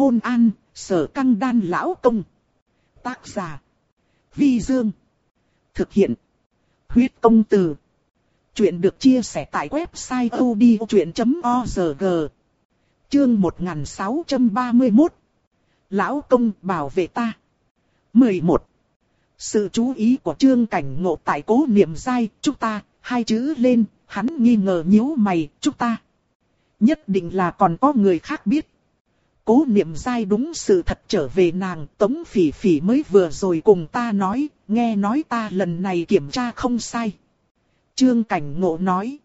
Hôn an, sở căng đan lão công. Tác giả. Vi Dương. Thực hiện. Huyết công từ. Chuyện được chia sẻ tại website odchuyện.org. Chương 1631. Lão công bảo vệ ta. 11. Sự chú ý của trương cảnh ngộ tại cố niệm dai, chúng ta, hai chữ lên, hắn nghi ngờ nhíu mày, chúng ta. Nhất định là còn có người khác biết. Cố niệm dai đúng sự thật trở về nàng, tống phỉ phỉ mới vừa rồi cùng ta nói, nghe nói ta lần này kiểm tra không sai. Trương cảnh ngộ nói.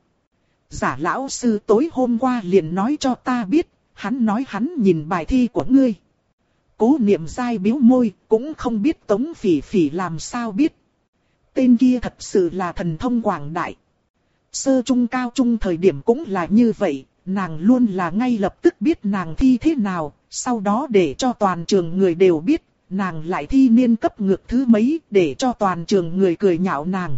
Giả lão sư tối hôm qua liền nói cho ta biết, hắn nói hắn nhìn bài thi của ngươi. Cố niệm dai biếu môi, cũng không biết tống phỉ phỉ làm sao biết. Tên kia thật sự là thần thông quảng đại. Sơ trung cao trung thời điểm cũng là như vậy, nàng luôn là ngay lập tức biết nàng thi thế nào, sau đó để cho toàn trường người đều biết, nàng lại thi niên cấp ngược thứ mấy để cho toàn trường người cười nhạo nàng.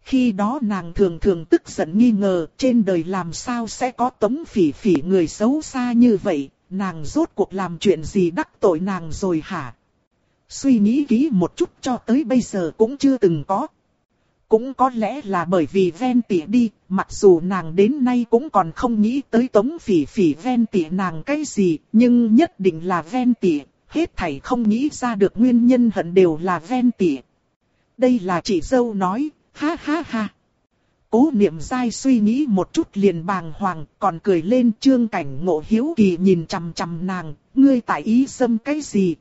Khi đó nàng thường thường tức giận nghi ngờ trên đời làm sao sẽ có tống phỉ phỉ người xấu xa như vậy, nàng rốt cuộc làm chuyện gì đắc tội nàng rồi hả? Suy nghĩ kỹ một chút cho tới bây giờ cũng chưa từng có. Cũng có lẽ là bởi vì ven tỉa đi, mặc dù nàng đến nay cũng còn không nghĩ tới tống phỉ phỉ ven tỉa nàng cái gì, nhưng nhất định là ven tỉa, hết thảy không nghĩ ra được nguyên nhân hận đều là ven tỉa. Đây là chị dâu nói, ha ha ha. Cố niệm dai suy nghĩ một chút liền bàng hoàng, còn cười lên trương cảnh ngộ hiếu kỳ nhìn chằm chằm nàng, ngươi tại ý xâm cái gì?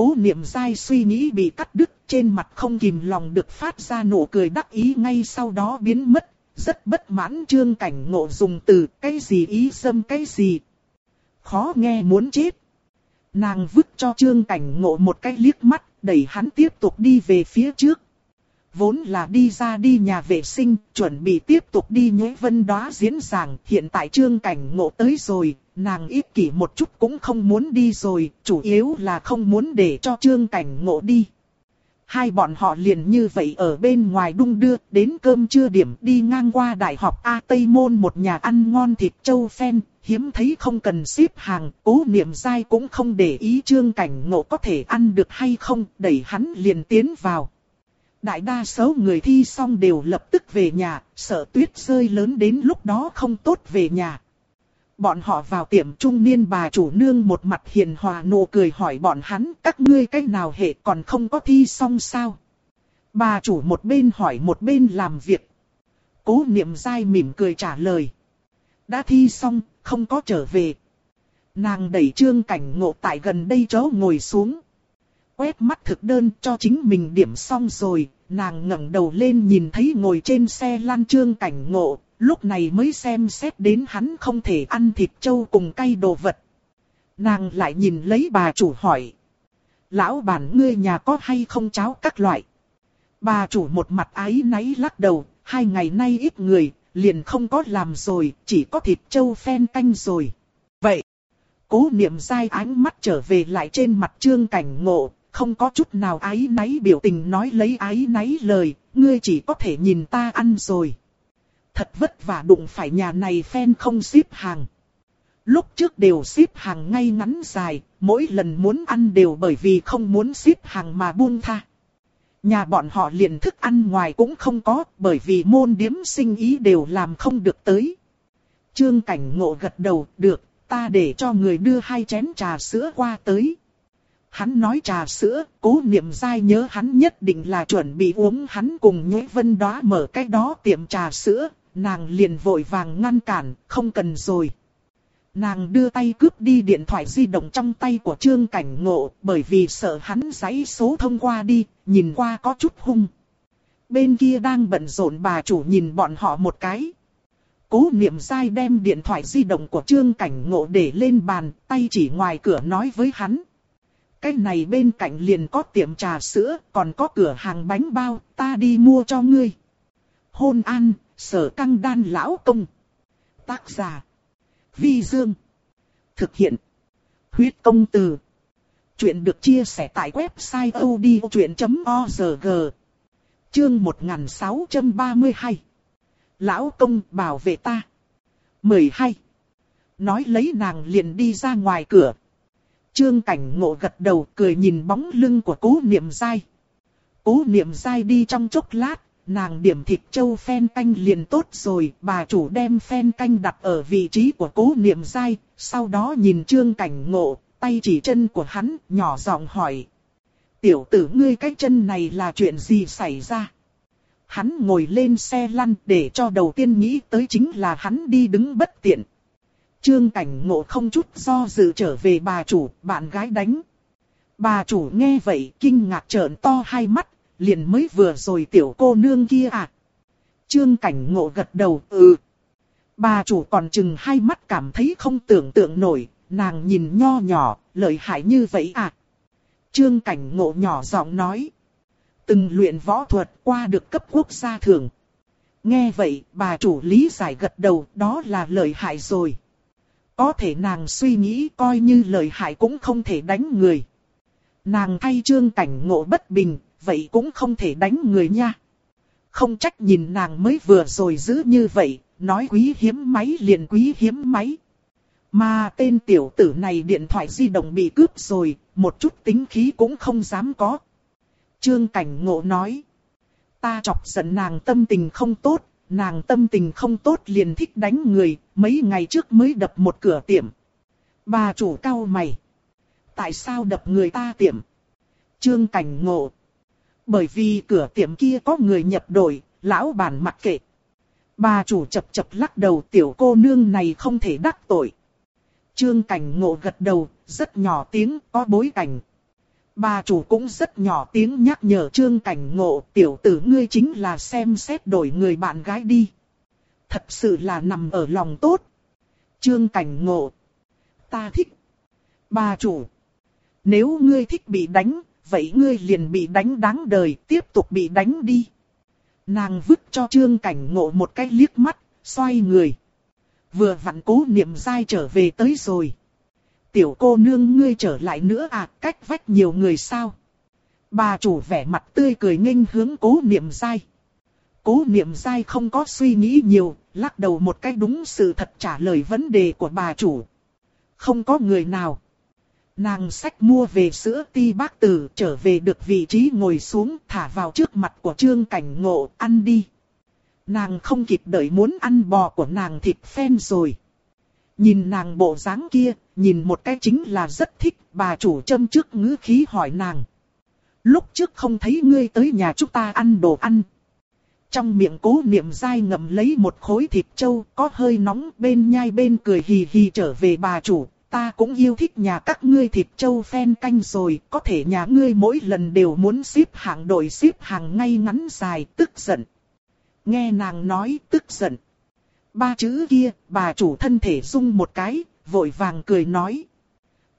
Cố niệm dai suy nghĩ bị cắt đứt, trên mặt không kìm lòng được phát ra nụ cười đắc ý ngay sau đó biến mất, rất bất mãn trương cảnh ngộ dùng từ cái gì ý xâm cái gì. Khó nghe muốn chết. Nàng vứt cho trương cảnh ngộ một cái liếc mắt, đẩy hắn tiếp tục đi về phía trước vốn là đi ra đi nhà vệ sinh, chuẩn bị tiếp tục đi nhuế vân đóa diễn giảng, hiện tại trương cảnh ngộ tới rồi, nàng ít kỷ một chút cũng không muốn đi rồi, chủ yếu là không muốn để cho trương cảnh ngộ đi. Hai bọn họ liền như vậy ở bên ngoài đung đưa, đến cơm trưa điểm đi ngang qua đại học A Tây Môn một nhà ăn ngon thịt châu phen, hiếm thấy không cần xếp hàng, cố niệm dai cũng không để ý trương cảnh ngộ có thể ăn được hay không, đẩy hắn liền tiến vào. Đại đa số người thi xong đều lập tức về nhà, sợ tuyết rơi lớn đến lúc đó không tốt về nhà. Bọn họ vào tiệm trung niên bà chủ nương một mặt hiền hòa nụ cười hỏi bọn hắn các ngươi cách nào hệ còn không có thi xong sao. Bà chủ một bên hỏi một bên làm việc. Cố niệm dai mỉm cười trả lời. Đã thi xong, không có trở về. Nàng đẩy trương cảnh ngộ tại gần đây chỗ ngồi xuống quét mắt thực đơn cho chính mình điểm xong rồi, nàng ngẩng đầu lên nhìn thấy ngồi trên xe lan trương cảnh ngộ, lúc này mới xem xét đến hắn không thể ăn thịt trâu cùng cay đồ vật. Nàng lại nhìn lấy bà chủ hỏi. Lão bản ngươi nhà có hay không cháo các loại? Bà chủ một mặt ái náy lắc đầu, hai ngày nay ít người, liền không có làm rồi, chỉ có thịt trâu phen canh rồi. Vậy, cố niệm dai ánh mắt trở về lại trên mặt trương cảnh ngộ, không có chút nào ái náy biểu tình nói lấy ái náy lời, ngươi chỉ có thể nhìn ta ăn rồi. Thật vất vả đụng phải nhà này phen không xếp hàng. Lúc trước đều xếp hàng ngay ngắn dài, mỗi lần muốn ăn đều bởi vì không muốn xếp hàng mà buông tha. Nhà bọn họ liền thức ăn ngoài cũng không có, bởi vì môn điếm sinh ý đều làm không được tới. Trương Cảnh Ngộ gật đầu, được, ta để cho người đưa hai chén trà sữa qua tới. Hắn nói trà sữa, cố niệm dai nhớ hắn nhất định là chuẩn bị uống hắn cùng nhế vân đó mở cái đó tiệm trà sữa, nàng liền vội vàng ngăn cản, không cần rồi. Nàng đưa tay cướp đi điện thoại di động trong tay của Trương Cảnh Ngộ, bởi vì sợ hắn giấy số thông qua đi, nhìn qua có chút hung. Bên kia đang bận rộn bà chủ nhìn bọn họ một cái. Cố niệm dai đem điện thoại di động của Trương Cảnh Ngộ để lên bàn, tay chỉ ngoài cửa nói với hắn cái này bên cạnh liền có tiệm trà sữa, còn có cửa hàng bánh bao, ta đi mua cho ngươi. Hôn an, sở căng đan lão công. Tác giả. Vi Dương. Thực hiện. Huyết công từ. Chuyện được chia sẻ tại website odchuyện.org. Chương 1632. Lão công bảo vệ ta. 12. Nói lấy nàng liền đi ra ngoài cửa. Trương cảnh ngộ gật đầu cười nhìn bóng lưng của cố niệm dai. Cố niệm dai đi trong chốc lát, nàng điểm thịt châu phen canh liền tốt rồi, bà chủ đem phen canh đặt ở vị trí của cố niệm dai, sau đó nhìn trương cảnh ngộ, tay chỉ chân của hắn, nhỏ giọng hỏi. Tiểu tử ngươi cái chân này là chuyện gì xảy ra? Hắn ngồi lên xe lăn để cho đầu tiên nghĩ tới chính là hắn đi đứng bất tiện. Trương cảnh ngộ không chút do dự trở về bà chủ, bạn gái đánh. Bà chủ nghe vậy kinh ngạc trợn to hai mắt, liền mới vừa rồi tiểu cô nương kia à. Trương cảnh ngộ gật đầu, ừ. Bà chủ còn chừng hai mắt cảm thấy không tưởng tượng nổi, nàng nhìn nho nhỏ, lợi hại như vậy à. Trương cảnh ngộ nhỏ giọng nói. Từng luyện võ thuật qua được cấp quốc gia thường. Nghe vậy, bà chủ lý giải gật đầu, đó là lợi hại rồi. Có thể nàng suy nghĩ coi như lời hại cũng không thể đánh người. Nàng thay trương cảnh ngộ bất bình, vậy cũng không thể đánh người nha. Không trách nhìn nàng mới vừa rồi giữ như vậy, nói quý hiếm máy liền quý hiếm máy. Mà tên tiểu tử này điện thoại di động bị cướp rồi, một chút tính khí cũng không dám có. Trương Cảnh Ngộ nói. Ta chọc giận nàng tâm tình không tốt, nàng tâm tình không tốt liền thích đánh người, mấy ngày trước mới đập một cửa tiệm. Bà chủ cao mày. Tại sao đập người ta tiệm? Trương Cảnh Ngộ. Bởi vì cửa tiệm kia có người nhập đội, lão bản mặc kệ. Bà chủ chập chập lắc đầu tiểu cô nương này không thể đắc tội. Trương Cảnh Ngộ gật đầu, rất nhỏ tiếng, có bối cảnh. Bà chủ cũng rất nhỏ tiếng nhắc nhở Trương Cảnh Ngộ, tiểu tử ngươi chính là xem xét đổi người bạn gái đi. Thật sự là nằm ở lòng tốt. Trương Cảnh Ngộ. Ta thích. Bà chủ. Nếu ngươi thích bị đánh, vậy ngươi liền bị đánh đáng đời, tiếp tục bị đánh đi. Nàng vứt cho Trương Cảnh Ngộ một cái liếc mắt, xoay người. Vừa vặn cố niệm dai trở về tới rồi. Tiểu cô nương ngươi trở lại nữa à, cách vách nhiều người sao? Bà chủ vẻ mặt tươi cười nghênh hướng cố niệm dai. Cố niệm dai không có suy nghĩ nhiều, lắc đầu một cách đúng sự thật trả lời vấn đề của bà chủ. Không có người nào. Nàng sách mua về sữa ti bác tử trở về được vị trí ngồi xuống thả vào trước mặt của trương cảnh ngộ ăn đi. Nàng không kịp đợi muốn ăn bò của nàng thịt phen rồi. Nhìn nàng bộ dáng kia, nhìn một cái chính là rất thích, bà chủ châm trước ngữ khí hỏi nàng. Lúc trước không thấy ngươi tới nhà chúng ta ăn đồ ăn. Trong miệng cố niệm dai ngậm lấy một khối thịt trâu có hơi nóng bên nhai bên cười hì hì trở về bà chủ. Ta cũng yêu thích nhà các ngươi thịt trâu phen canh rồi, có thể nhà ngươi mỗi lần đều muốn xếp hàng đội xếp hàng ngay ngắn dài, tức giận. Nghe nàng nói tức giận. Ba chữ kia, bà chủ thân thể rung một cái, vội vàng cười nói.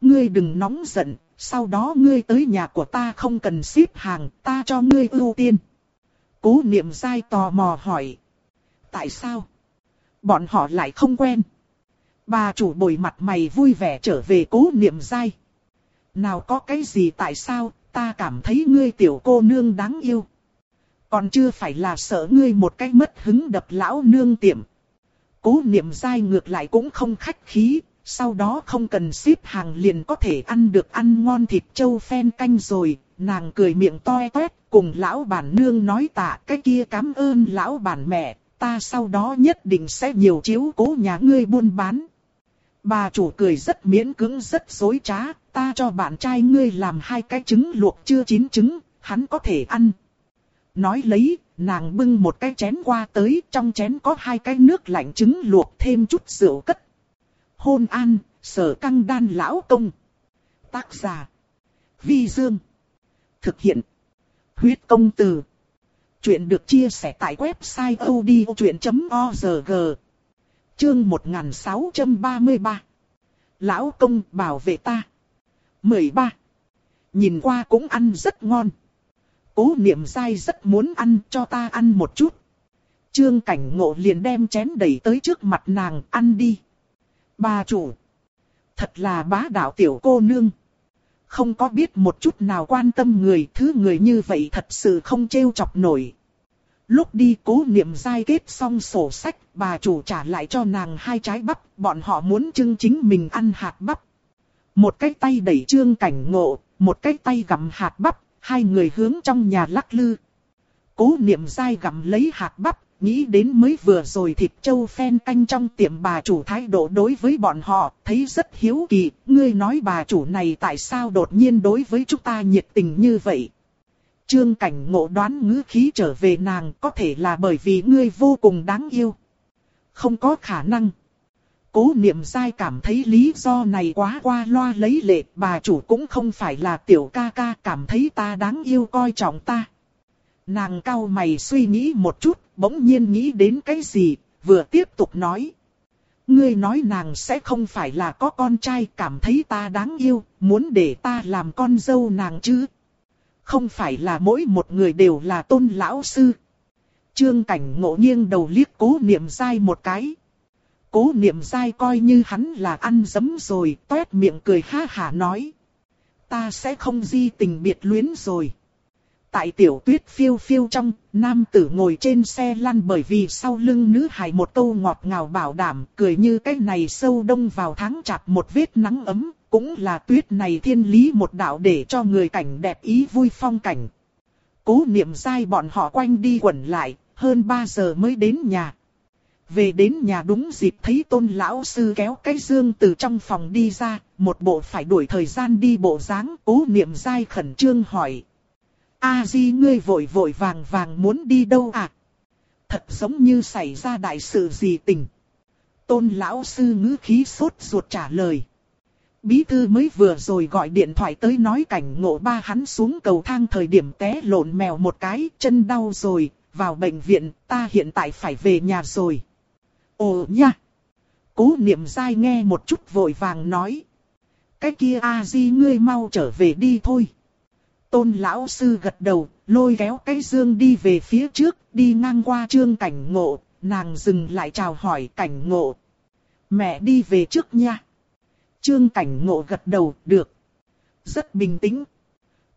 Ngươi đừng nóng giận, sau đó ngươi tới nhà của ta không cần xếp hàng, ta cho ngươi ưu tiên. Cố niệm dai tò mò hỏi. Tại sao? Bọn họ lại không quen. Bà chủ bồi mặt mày vui vẻ trở về cố niệm dai. Nào có cái gì tại sao, ta cảm thấy ngươi tiểu cô nương đáng yêu. Còn chưa phải là sợ ngươi một cái mất hứng đập lão nương tiệm. Cố niệm dai ngược lại cũng không khách khí, sau đó không cần xếp hàng liền có thể ăn được ăn ngon thịt trâu phen canh rồi, nàng cười miệng toe toét, cùng lão bản nương nói tạ cái kia cảm ơn lão bản mẹ, ta sau đó nhất định sẽ nhiều chiếu cố nhà ngươi buôn bán. Bà chủ cười rất miễn cưỡng rất dối trá, ta cho bạn trai ngươi làm hai cái trứng luộc chưa chín trứng, hắn có thể ăn. Nói lấy, nàng bưng một cái chén qua tới, trong chén có hai cái nước lạnh trứng luộc thêm chút rượu cất. Hôn an, sở căng đan lão công. Tác giả. Vi Dương. Thực hiện. Huyết công từ. Chuyện được chia sẻ tại website odchuyện.org. Chương 1633. Lão công bảo vệ ta. 13. Nhìn qua cũng ăn rất ngon. Cố niệm dai rất muốn ăn cho ta ăn một chút. Trương cảnh ngộ liền đem chén đẩy tới trước mặt nàng ăn đi. Bà chủ. Thật là bá đạo tiểu cô nương. Không có biết một chút nào quan tâm người thứ người như vậy thật sự không trêu chọc nổi. Lúc đi cố niệm dai kết xong sổ sách, bà chủ trả lại cho nàng hai trái bắp, bọn họ muốn trưng chính mình ăn hạt bắp. Một cái tay đẩy trương cảnh ngộ, một cái tay gặm hạt bắp, hai người hướng trong nhà lắc lư. Cố niệm dai gặm lấy hạt bắp, nghĩ đến mới vừa rồi thịt châu phen canh trong tiệm bà chủ thái độ đối với bọn họ, thấy rất hiếu kỳ, ngươi nói bà chủ này tại sao đột nhiên đối với chúng ta nhiệt tình như vậy. Trương cảnh ngộ đoán ngữ khí trở về nàng có thể là bởi vì ngươi vô cùng đáng yêu. Không có khả năng. Cố niệm dai cảm thấy lý do này quá qua loa lấy lệ, bà chủ cũng không phải là tiểu ca ca cảm thấy ta đáng yêu coi trọng ta. Nàng cao mày suy nghĩ một chút, bỗng nhiên nghĩ đến cái gì, vừa tiếp tục nói. Ngươi nói nàng sẽ không phải là có con trai cảm thấy ta đáng yêu, muốn để ta làm con dâu nàng chứ. Không phải là mỗi một người đều là tôn lão sư. Trương cảnh ngộ nghiêng đầu liếc cố niệm dai một cái. Cố niệm dai coi như hắn là ăn dấm rồi, toét miệng cười ha hả nói. Ta sẽ không di tình biệt luyến rồi. Tại tiểu tuyết phiêu phiêu trong, nam tử ngồi trên xe lăn bởi vì sau lưng nữ hài một câu ngọt ngào bảo đảm, cười như cái này sâu đông vào tháng chạp một vết nắng ấm, cũng là tuyết này thiên lý một đạo để cho người cảnh đẹp ý vui phong cảnh. Cố niệm dai bọn họ quanh đi quẩn lại, hơn 3 giờ mới đến nhà. Về đến nhà đúng dịp thấy tôn lão sư kéo cái dương từ trong phòng đi ra, một bộ phải đuổi thời gian đi bộ dáng cố niệm dai khẩn trương hỏi. A di ngươi vội vội vàng vàng muốn đi đâu à? Thật giống như xảy ra đại sự gì tình. Tôn lão sư ngữ khí sốt ruột trả lời. Bí thư mới vừa rồi gọi điện thoại tới nói cảnh ngộ ba hắn xuống cầu thang thời điểm té lộn mèo một cái, chân đau rồi, vào bệnh viện, ta hiện tại phải về nhà rồi. Ồ nha! Cố niệm dai nghe một chút vội vàng nói. Cái kia a di ngươi mau trở về đi thôi. Tôn lão sư gật đầu, lôi kéo cái dương đi về phía trước, đi ngang qua trương cảnh ngộ, nàng dừng lại chào hỏi cảnh ngộ. Mẹ đi về trước nha. Trương cảnh ngộ gật đầu, được. Rất bình tĩnh.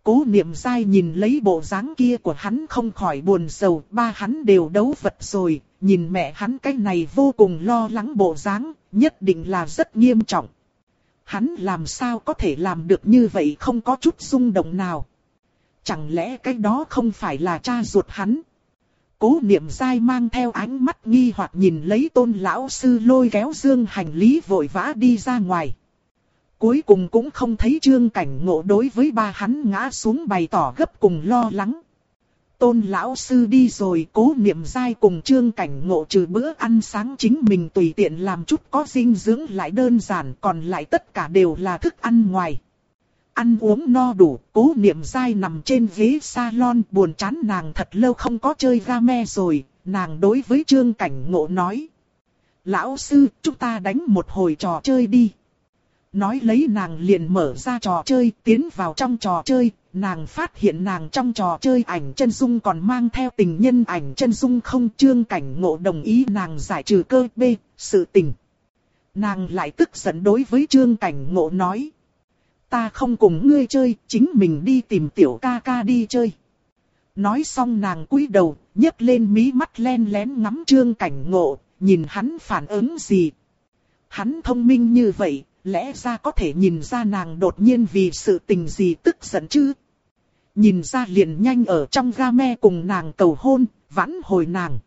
Cố niệm dai nhìn lấy bộ dáng kia của hắn không khỏi buồn sầu, ba hắn đều đấu vật rồi, nhìn mẹ hắn cái này vô cùng lo lắng bộ dáng, nhất định là rất nghiêm trọng. Hắn làm sao có thể làm được như vậy không có chút rung động nào. Chẳng lẽ cái đó không phải là cha ruột hắn? Cố niệm dai mang theo ánh mắt nghi hoặc nhìn lấy tôn lão sư lôi kéo dương hành lý vội vã đi ra ngoài. Cuối cùng cũng không thấy trương cảnh ngộ đối với ba hắn ngã xuống bày tỏ gấp cùng lo lắng. Tôn lão sư đi rồi cố niệm dai cùng trương cảnh ngộ trừ bữa ăn sáng chính mình tùy tiện làm chút có dinh dưỡng lại đơn giản còn lại tất cả đều là thức ăn ngoài. Ăn uống no đủ, cố niệm dai nằm trên ghế salon buồn chán nàng thật lâu không có chơi game rồi, nàng đối với trương cảnh ngộ nói. Lão sư, chúng ta đánh một hồi trò chơi đi. Nói lấy nàng liền mở ra trò chơi, tiến vào trong trò chơi, nàng phát hiện nàng trong trò chơi ảnh chân dung còn mang theo tình nhân ảnh chân dung không trương cảnh ngộ đồng ý nàng giải trừ cơ B, sự tình. Nàng lại tức giận đối với trương cảnh ngộ nói ta không cùng ngươi chơi, chính mình đi tìm tiểu ca ca đi chơi. Nói xong nàng cúi đầu, nhấc lên mí mắt len lén ngắm trương cảnh ngộ, nhìn hắn phản ứng gì. Hắn thông minh như vậy, lẽ ra có thể nhìn ra nàng đột nhiên vì sự tình gì tức giận chứ. Nhìn ra liền nhanh ở trong ga me cùng nàng cầu hôn, vãn hồi nàng.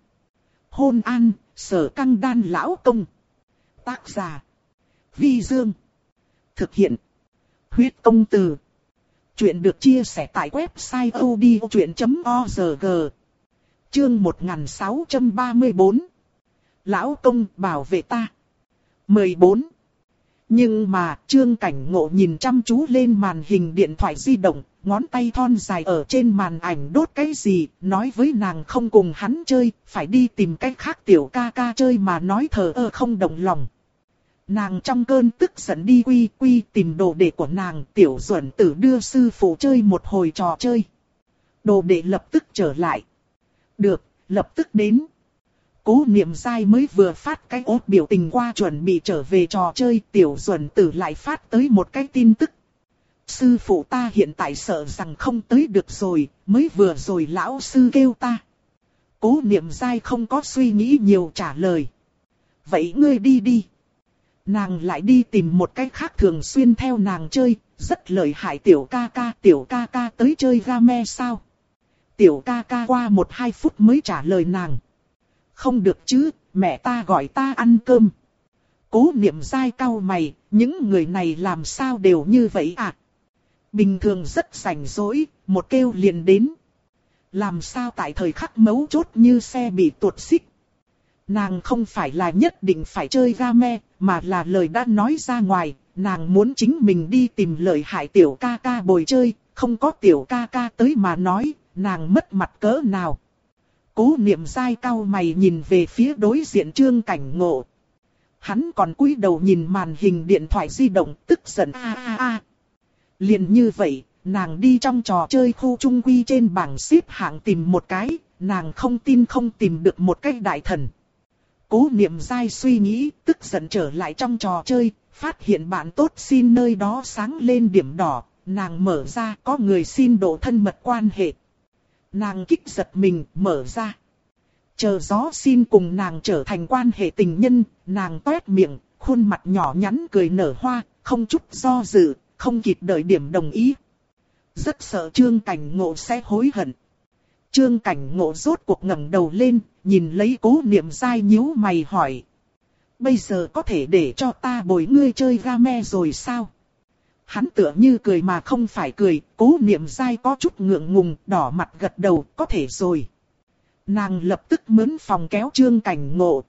Hôn an, sở căng đan lão công. Tác giả. Vi Dương. Thực hiện. Huyết công từ. Chuyện được chia sẻ tại website odchuyện.org. Chương 1634. Lão công bảo vệ ta. 14. Nhưng mà, trương cảnh ngộ nhìn chăm chú lên màn hình điện thoại di động, ngón tay thon dài ở trên màn ảnh đốt cái gì, nói với nàng không cùng hắn chơi, phải đi tìm cách khác tiểu ca ca chơi mà nói thờ ơ không động lòng. Nàng trong cơn tức giận đi quy quy tìm đồ đệ của nàng tiểu duẩn tử đưa sư phụ chơi một hồi trò chơi. Đồ đệ lập tức trở lại. Được, lập tức đến. Cố niệm dai mới vừa phát cái ốt biểu tình qua chuẩn bị trở về trò chơi tiểu duẩn tử lại phát tới một cái tin tức. Sư phụ ta hiện tại sợ rằng không tới được rồi, mới vừa rồi lão sư kêu ta. Cố niệm dai không có suy nghĩ nhiều trả lời. Vậy ngươi đi đi. Nàng lại đi tìm một cách khác thường xuyên theo nàng chơi, rất lợi hại tiểu ca ca, tiểu ca ca tới chơi game sao? Tiểu ca ca qua một hai phút mới trả lời nàng. Không được chứ, mẹ ta gọi ta ăn cơm. Cố niệm dai cau mày, những người này làm sao đều như vậy à? Bình thường rất rảnh rỗi, một kêu liền đến. Làm sao tại thời khắc mấu chốt như xe bị tuột xích. Nàng không phải là nhất định phải chơi game, mà là lời đã nói ra ngoài, nàng muốn chính mình đi tìm lời hại tiểu ca ca bồi chơi, không có tiểu ca ca tới mà nói, nàng mất mặt cỡ nào. Cố niệm dai cao mày nhìn về phía đối diện trương cảnh ngộ. Hắn còn cúi đầu nhìn màn hình điện thoại di động tức giận a a a. liền như vậy, nàng đi trong trò chơi khu trung quy trên bảng xếp hạng tìm một cái, nàng không tin không tìm được một cái đại thần. Cố niệm dai suy nghĩ, tức giận trở lại trong trò chơi, phát hiện bạn tốt xin nơi đó sáng lên điểm đỏ, nàng mở ra có người xin độ thân mật quan hệ. Nàng kích giật mình, mở ra. Chờ gió xin cùng nàng trở thành quan hệ tình nhân, nàng toét miệng, khuôn mặt nhỏ nhắn cười nở hoa, không chút do dự, không kịp đợi điểm đồng ý. Rất sợ trương cảnh ngộ sẽ hối hận. Trương cảnh ngộ rốt cuộc ngẩng đầu lên, nhìn lấy cố niệm dai nhíu mày hỏi. Bây giờ có thể để cho ta bồi ngươi chơi game rồi sao? Hắn tựa như cười mà không phải cười, cố niệm dai có chút ngượng ngùng, đỏ mặt gật đầu, có thể rồi. Nàng lập tức mướn phòng kéo trương cảnh ngộ.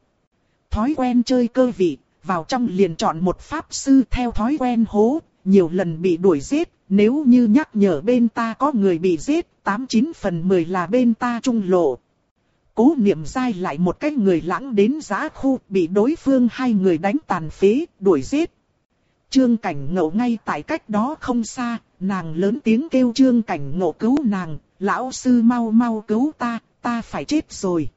Thói quen chơi cơ vị, vào trong liền chọn một pháp sư theo thói quen hố, nhiều lần bị đuổi giết, nếu như nhắc nhở bên ta có người bị giết, 89 phần 10 là bên ta trung lộ. Cố niệm dai lại một cái người lãng đến giá khu, bị đối phương hai người đánh tàn phế, đuổi giết. Trương cảnh ngộ ngay tại cách đó không xa, nàng lớn tiếng kêu trương cảnh ngộ cứu nàng, lão sư mau mau cứu ta, ta phải chết rồi.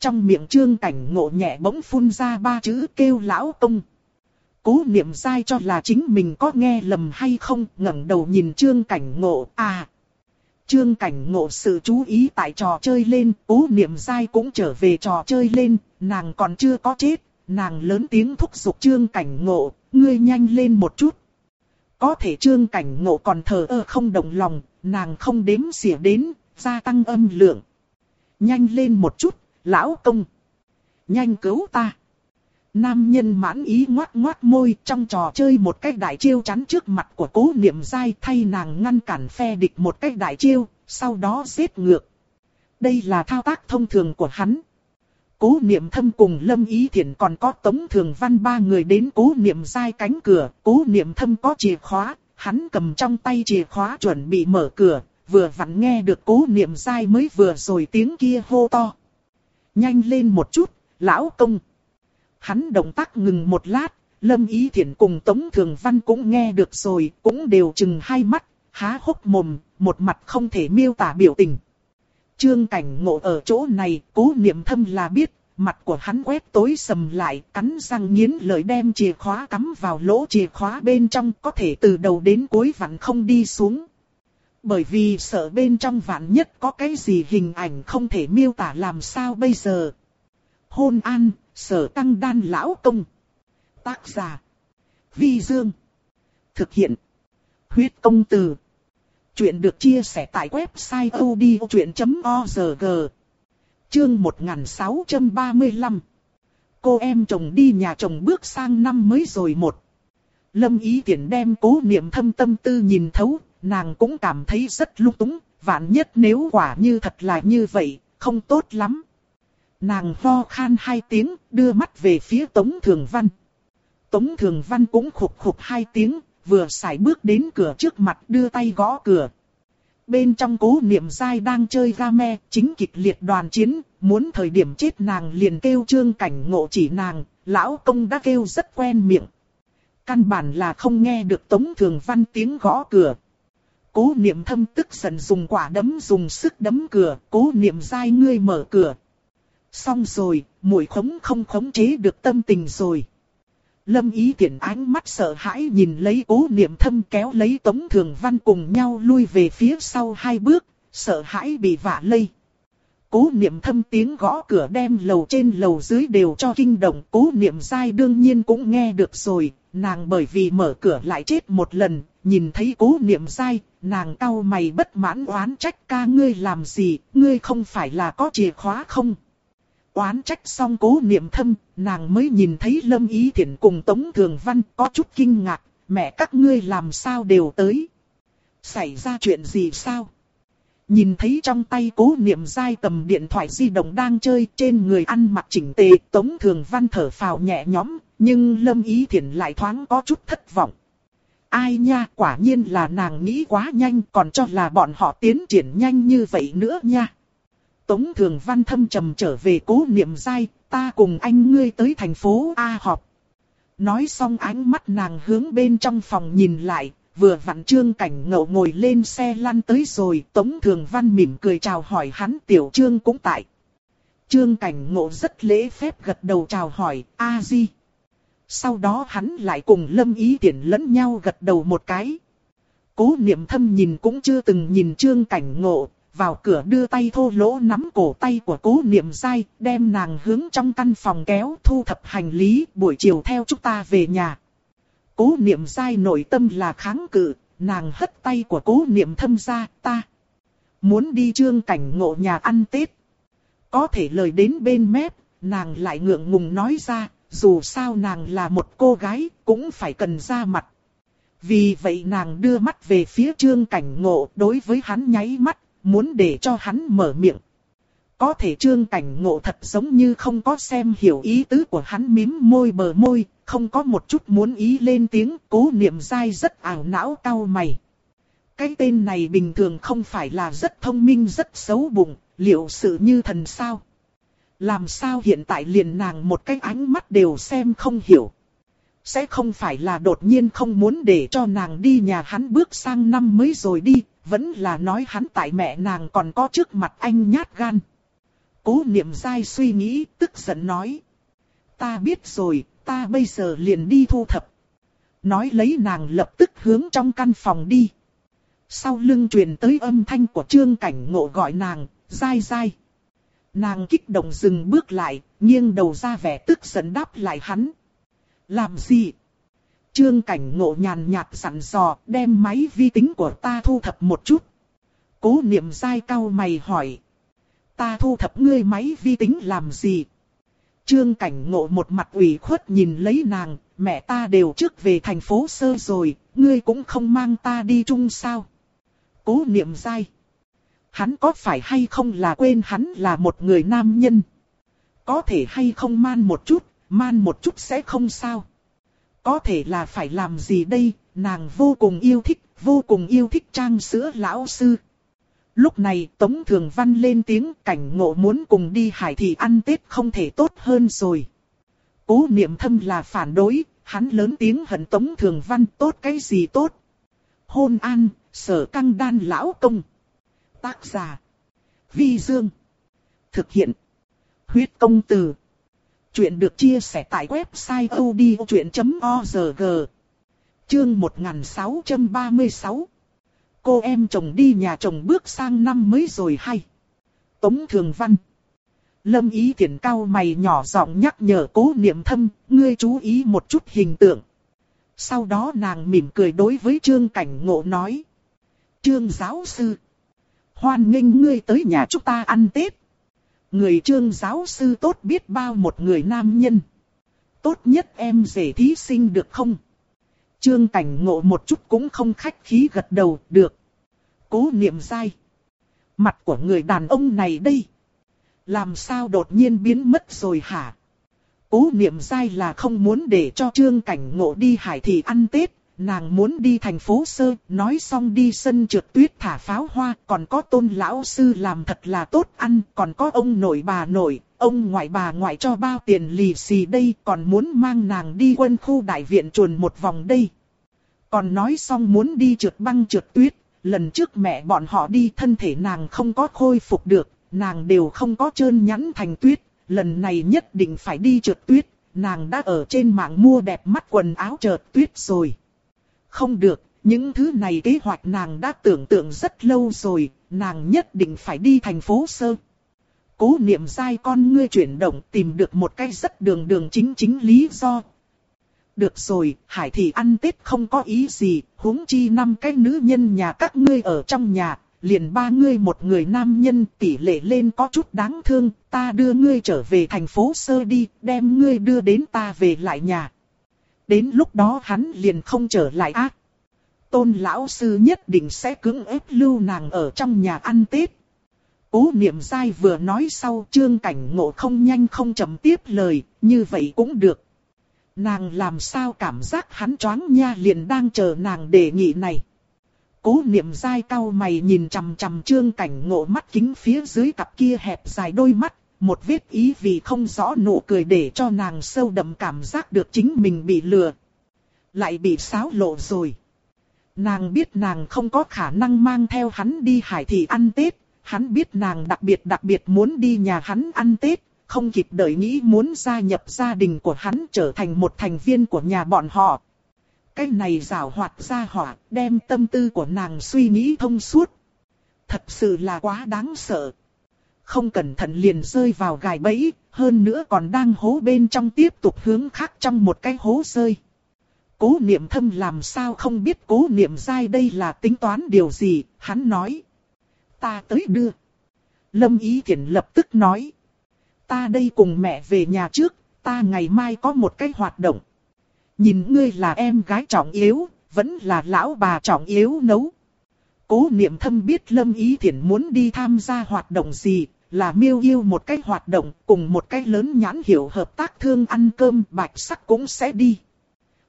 Trong miệng trương cảnh ngộ nhẹ bỗng phun ra ba chữ kêu lão công. Cố niệm sai cho là chính mình có nghe lầm hay không, ngẩng đầu nhìn trương cảnh ngộ, à. Trương cảnh ngộ sự chú ý tại trò chơi lên, cố niệm sai cũng trở về trò chơi lên, nàng còn chưa có chết, nàng lớn tiếng thúc giục trương cảnh ngộ, ngươi nhanh lên một chút. Có thể trương cảnh ngộ còn thờ ơ không động lòng, nàng không đếm xỉa đến, gia tăng âm lượng. Nhanh lên một chút, lão công. Nhanh cứu ta. Nam nhân mãn ý ngoát ngoát môi trong trò chơi một cách đại chiêu chắn trước mặt của cố niệm dai thay nàng ngăn cản phe địch một cách đại chiêu, sau đó giết ngược. Đây là thao tác thông thường của hắn. Cố niệm thâm cùng lâm ý thiện còn có tống thường văn ba người đến cố niệm dai cánh cửa, cố niệm thâm có chìa khóa, hắn cầm trong tay chìa khóa chuẩn bị mở cửa, vừa vặn nghe được cố niệm dai mới vừa rồi tiếng kia hô to. Nhanh lên một chút, lão công. Hắn động tác ngừng một lát, lâm ý thiện cùng tống thường văn cũng nghe được rồi, cũng đều chừng hai mắt, há hốc mồm, một mặt không thể miêu tả biểu tình. Trương cảnh ngộ ở chỗ này, cố niệm thâm là biết, mặt của hắn quét tối sầm lại, cắn răng nghiến lợi đem chìa khóa cắm vào lỗ chìa khóa bên trong, có thể từ đầu đến cuối vặn không đi xuống. Bởi vì sợ bên trong vạn nhất có cái gì hình ảnh không thể miêu tả làm sao bây giờ. Hôn an, sở tăng đan lão công. Tác giả. Vi Dương. Thực hiện. Huyết công từ. Chuyện được chia sẻ tại website odchuyện.org Chương 1635 Cô em chồng đi nhà chồng bước sang năm mới rồi một. Lâm ý tiện đem cố niệm thâm tâm tư nhìn thấu, nàng cũng cảm thấy rất lung túng, vạn nhất nếu quả như thật là như vậy, không tốt lắm. Nàng ho khan hai tiếng, đưa mắt về phía Tống Thường Văn. Tống Thường Văn cũng khục khục hai tiếng, vừa xài bước đến cửa trước mặt đưa tay gõ cửa. Bên trong cố niệm dai đang chơi game, chính kịch liệt đoàn chiến, muốn thời điểm chết nàng liền kêu trương cảnh ngộ chỉ nàng, lão công đã kêu rất quen miệng. Căn bản là không nghe được Tống Thường Văn tiếng gõ cửa. Cố niệm thâm tức giận dùng quả đấm dùng sức đấm cửa, cố niệm dai ngươi mở cửa. Xong rồi, mũi khống không khống chế được tâm tình rồi. Lâm ý tiện ánh mắt sợ hãi nhìn lấy cố niệm thâm kéo lấy tống thường văn cùng nhau lui về phía sau hai bước, sợ hãi bị vạ lây. Cố niệm thâm tiếng gõ cửa đem lầu trên lầu dưới đều cho kinh động. Cố niệm dai đương nhiên cũng nghe được rồi. Nàng bởi vì mở cửa lại chết một lần. Nhìn thấy cố niệm dai, nàng cau mày bất mãn oán trách ca ngươi làm gì, ngươi không phải là có chìa khóa không? Oán trách xong cố niệm thâm, nàng mới nhìn thấy lâm ý Thiển cùng Tống Thường Văn có chút kinh ngạc, mẹ các ngươi làm sao đều tới. Xảy ra chuyện gì sao? Nhìn thấy trong tay cố niệm dai cầm điện thoại di động đang chơi trên người ăn mặc chỉnh tề, Tống Thường Văn thở phào nhẹ nhõm, nhưng Lâm Ý Thiển lại thoáng có chút thất vọng. Ai nha, quả nhiên là nàng nghĩ quá nhanh, còn cho là bọn họ tiến triển nhanh như vậy nữa nha. Tống Thường Văn thâm trầm trở về cố niệm dai, ta cùng anh ngươi tới thành phố A họp. Nói xong ánh mắt nàng hướng bên trong phòng nhìn lại, vừa vặn trương cảnh ngậu ngồi lên xe lăn tới rồi, Tống Thường Văn mỉm cười chào hỏi hắn tiểu trương cũng tại. Trương cảnh ngộ rất lễ phép gật đầu chào hỏi, a di. Sau đó hắn lại cùng lâm ý tiện lẫn nhau gật đầu một cái. Cố niệm thâm nhìn cũng chưa từng nhìn trương cảnh ngộ, vào cửa đưa tay thô lỗ nắm cổ tay của cố niệm dai, đem nàng hướng trong căn phòng kéo thu thập hành lý, buổi chiều theo chúng ta về nhà. Cố niệm dai nội tâm là kháng cự, nàng hất tay của cố niệm thâm ra, ta. Muốn đi trương cảnh ngộ nhà ăn Tết. Có thể lời đến bên mép, nàng lại ngượng ngùng nói ra, dù sao nàng là một cô gái, cũng phải cần ra mặt. Vì vậy nàng đưa mắt về phía trương cảnh ngộ đối với hắn nháy mắt, muốn để cho hắn mở miệng. Có thể trương cảnh ngộ thật giống như không có xem hiểu ý tứ của hắn mím môi bờ môi, không có một chút muốn ý lên tiếng, cố niệm dai rất ảo não cao mày. Cái tên này bình thường không phải là rất thông minh rất xấu bụng, liệu sự như thần sao? Làm sao hiện tại liền nàng một cái ánh mắt đều xem không hiểu. Sẽ không phải là đột nhiên không muốn để cho nàng đi nhà hắn bước sang năm mới rồi đi, vẫn là nói hắn tại mẹ nàng còn có trước mặt anh nhát gan. Cố niệm dai suy nghĩ, tức giận nói. Ta biết rồi, ta bây giờ liền đi thu thập. Nói lấy nàng lập tức hướng trong căn phòng đi. Sau lưng truyền tới âm thanh của trương cảnh ngộ gọi nàng, dai dai. Nàng kích động dừng bước lại, nghiêng đầu ra vẻ tức giận đáp lại hắn. Làm gì? Trương cảnh ngộ nhàn nhạt sẵn dò, đem máy vi tính của ta thu thập một chút. Cố niệm dai cao mày hỏi. Ta thu thập ngươi máy vi tính làm gì? Trương cảnh ngộ một mặt ủy khuất nhìn lấy nàng, mẹ ta đều trước về thành phố sơ rồi, ngươi cũng không mang ta đi chung sao? Cố niệm dai. Hắn có phải hay không là quên hắn là một người nam nhân? Có thể hay không man một chút, man một chút sẽ không sao. Có thể là phải làm gì đây, nàng vô cùng yêu thích, vô cùng yêu thích trang sữa lão sư. Lúc này Tống Thường Văn lên tiếng cảnh ngộ muốn cùng đi hải thì ăn Tết không thể tốt hơn rồi. Cố niệm thâm là phản đối, hắn lớn tiếng hận Tống Thường Văn tốt cái gì tốt. Hôn an, sở căng đan lão công. Tác giả. Vi Dương. Thực hiện. Huyết công từ. Chuyện được chia sẻ tại website odchuyện.org. Chương 1636. Cô em chồng đi nhà chồng bước sang năm mới rồi hay. Tống Thường Văn. Lâm ý thiện cao mày nhỏ giọng nhắc nhở cố niệm thâm, ngươi chú ý một chút hình tượng. Sau đó nàng mỉm cười đối với Trương Cảnh Ngộ nói. Trương giáo sư. Hoan nghênh ngươi tới nhà chúng ta ăn Tết. Người trương giáo sư tốt biết bao một người nam nhân. Tốt nhất em rể thí sinh được không? Trương cảnh ngộ một chút cũng không khách khí gật đầu, được. Cố niệm dai. Mặt của người đàn ông này đây. Làm sao đột nhiên biến mất rồi hả? Cố niệm dai là không muốn để cho trương cảnh ngộ đi hải thị ăn Tết, nàng muốn đi thành phố Sơ, nói xong đi sân trượt tuyết thả pháo hoa, còn có tôn lão sư làm thật là tốt ăn, còn có ông nội bà nội, ông ngoại bà ngoại cho bao tiền lì xì đây, còn muốn mang nàng đi quân khu đại viện chuồn một vòng đây. Còn nói xong muốn đi trượt băng trượt tuyết, lần trước mẹ bọn họ đi thân thể nàng không có khôi phục được, nàng đều không có trơn nhẵn thành tuyết, lần này nhất định phải đi trượt tuyết, nàng đã ở trên mạng mua đẹp mắt quần áo trượt tuyết rồi. Không được, những thứ này kế hoạch nàng đã tưởng tượng rất lâu rồi, nàng nhất định phải đi thành phố sơ. Cố niệm dai con ngươi chuyển động tìm được một cái rất đường đường chính chính lý do. Được rồi, hải thị ăn tết không có ý gì, huống chi năm cái nữ nhân nhà các ngươi ở trong nhà, liền ba ngươi một người nam nhân tỷ lệ lên có chút đáng thương, ta đưa ngươi trở về thành phố sơ đi, đem ngươi đưa đến ta về lại nhà. Đến lúc đó hắn liền không trở lại ác. Tôn lão sư nhất định sẽ cưỡng ép lưu nàng ở trong nhà ăn Tết. Cố niệm dai vừa nói sau trương cảnh ngộ không nhanh không chậm tiếp lời, như vậy cũng được. Nàng làm sao cảm giác hắn choáng nha liền đang chờ nàng đề nghị này. Cố niệm dai cau mày nhìn chằm chằm trương cảnh ngộ mắt kính phía dưới cặp kia hẹp dài đôi mắt, một vết ý vì không rõ nụ cười để cho nàng sâu đậm cảm giác được chính mình bị lừa. Lại bị xáo lộ rồi. Nàng biết nàng không có khả năng mang theo hắn đi hải thị ăn Tết, hắn biết nàng đặc biệt đặc biệt muốn đi nhà hắn ăn Tết, không kịp đợi nghĩ muốn gia nhập gia đình của hắn trở thành một thành viên của nhà bọn họ. Cái này rào hoạt ra hỏa, đem tâm tư của nàng suy nghĩ thông suốt. Thật sự là quá đáng sợ. Không cẩn thận liền rơi vào gài bẫy, hơn nữa còn đang hố bên trong tiếp tục hướng khác trong một cái hố rơi. Cố niệm thâm làm sao không biết cố niệm dai đây là tính toán điều gì, hắn nói. Ta tới đưa. Lâm Ý Thiển lập tức nói. Ta đây cùng mẹ về nhà trước, ta ngày mai có một cái hoạt động. Nhìn ngươi là em gái trọng yếu, vẫn là lão bà trọng yếu nấu. Cố niệm thâm biết Lâm Ý Thiển muốn đi tham gia hoạt động gì, là miêu yêu một cái hoạt động cùng một cái lớn nhãn hiệu hợp tác thương ăn cơm bạch sắc cũng sẽ đi.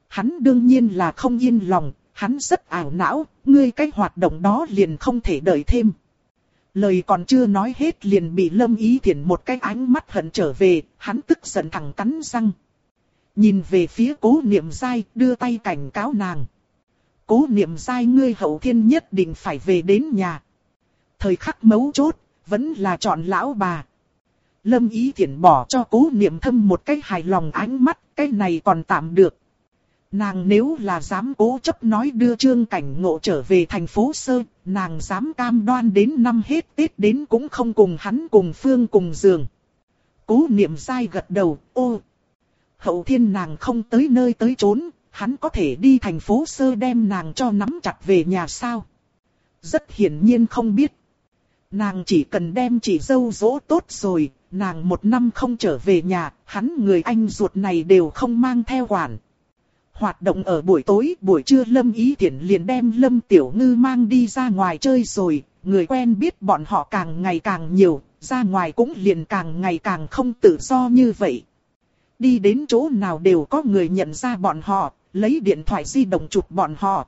Hắn đương nhiên là không yên lòng, hắn rất ảo não, ngươi cái hoạt động đó liền không thể đợi thêm. Lời còn chưa nói hết liền bị Lâm Ý thiện một cái ánh mắt hận trở về, hắn tức giận thẳng cắn răng. Nhìn về phía cố niệm dai, đưa tay cảnh cáo nàng. Cố niệm dai ngươi hậu thiên nhất định phải về đến nhà. Thời khắc mấu chốt, vẫn là chọn lão bà. Lâm Ý Thiển bỏ cho cố niệm thâm một cái hài lòng ánh mắt, cái này còn tạm được. Nàng nếu là dám cố chấp nói đưa trương cảnh ngộ trở về thành phố Sơ, nàng dám cam đoan đến năm hết Tết đến cũng không cùng hắn cùng phương cùng giường. Cố niệm sai gật đầu, ô. Hậu thiên nàng không tới nơi tới trốn, hắn có thể đi thành phố Sơ đem nàng cho nắm chặt về nhà sao. Rất hiển nhiên không biết. Nàng chỉ cần đem chỉ dâu dỗ tốt rồi, nàng một năm không trở về nhà, hắn người anh ruột này đều không mang theo quản. Hoạt động ở buổi tối, buổi trưa Lâm Ý Thiển liền đem Lâm Tiểu Ngư mang đi ra ngoài chơi rồi, người quen biết bọn họ càng ngày càng nhiều, ra ngoài cũng liền càng ngày càng không tự do như vậy. Đi đến chỗ nào đều có người nhận ra bọn họ, lấy điện thoại di động chụp bọn họ.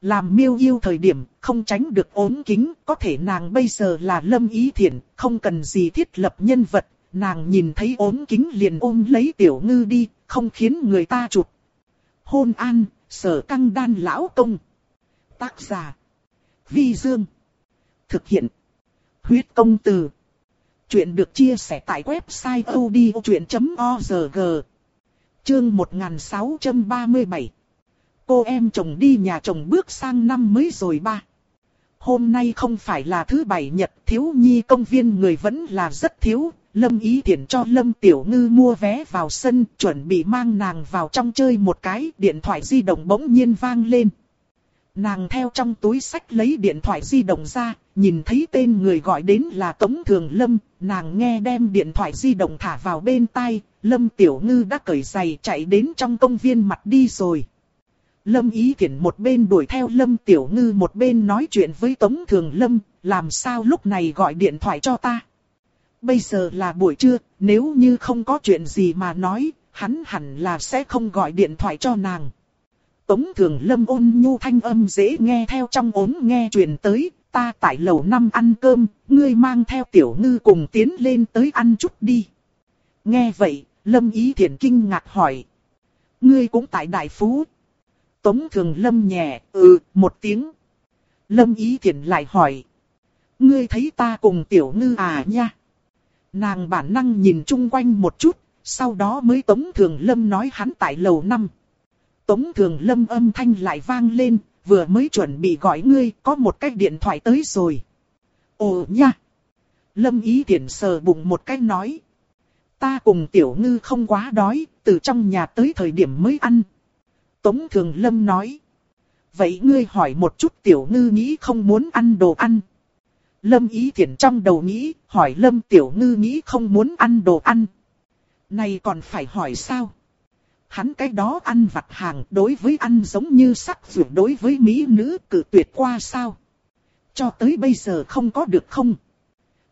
Làm miêu yêu thời điểm, không tránh được ốm kính, có thể nàng bây giờ là Lâm Ý thiện, không cần gì thiết lập nhân vật, nàng nhìn thấy ốm kính liền ôm lấy Tiểu Ngư đi, không khiến người ta chụp hôn an, sở căng đan lão công. Tác giả. Vi Dương. Thực hiện. Huyết công từ. Chuyện được chia sẻ tại website odchuyện.org. Chương 1637. Cô em chồng đi nhà chồng bước sang năm mới rồi ba. Hôm nay không phải là thứ bảy nhật thiếu nhi công viên người vẫn là rất thiếu, Lâm Ý tiện cho Lâm Tiểu Ngư mua vé vào sân, chuẩn bị mang nàng vào trong chơi một cái, điện thoại di động bỗng nhiên vang lên. Nàng theo trong túi sách lấy điện thoại di động ra, nhìn thấy tên người gọi đến là Tống Thường Lâm, nàng nghe đem điện thoại di động thả vào bên tai, Lâm Tiểu Ngư đã cởi giày chạy đến trong công viên mặt đi rồi. Lâm Ý Thiển một bên đuổi theo Lâm Tiểu Ngư một bên nói chuyện với Tống Thường Lâm, làm sao lúc này gọi điện thoại cho ta. Bây giờ là buổi trưa, nếu như không có chuyện gì mà nói, hắn hẳn là sẽ không gọi điện thoại cho nàng. Tống thường lâm ôn nhu thanh âm dễ nghe theo trong ốm nghe truyền tới, ta tại lầu năm ăn cơm, ngươi mang theo tiểu ngư cùng tiến lên tới ăn chút đi. Nghe vậy, lâm ý Thiển kinh ngạc hỏi. Ngươi cũng tại đại phú. Tống thường lâm nhẹ, ừ, một tiếng. Lâm ý thiển lại hỏi. Ngươi thấy ta cùng tiểu ngư à nha? Nàng bản năng nhìn chung quanh một chút, sau đó mới Tống Thường Lâm nói hắn tại lầu năm. Tống Thường Lâm âm thanh lại vang lên, vừa mới chuẩn bị gọi ngươi, có một cái điện thoại tới rồi. Ồ nha! Lâm ý thiển sờ bụng một cái nói. Ta cùng tiểu ngư không quá đói, từ trong nhà tới thời điểm mới ăn. Tống Thường Lâm nói. Vậy ngươi hỏi một chút tiểu ngư nghĩ không muốn ăn đồ ăn. Lâm ý thiện trong đầu nghĩ, hỏi Lâm tiểu ngư nghĩ không muốn ăn đồ ăn. Này còn phải hỏi sao? Hắn cái đó ăn vặt hàng đối với ăn giống như sắc vượt đối với mỹ nữ cử tuyệt qua sao? Cho tới bây giờ không có được không?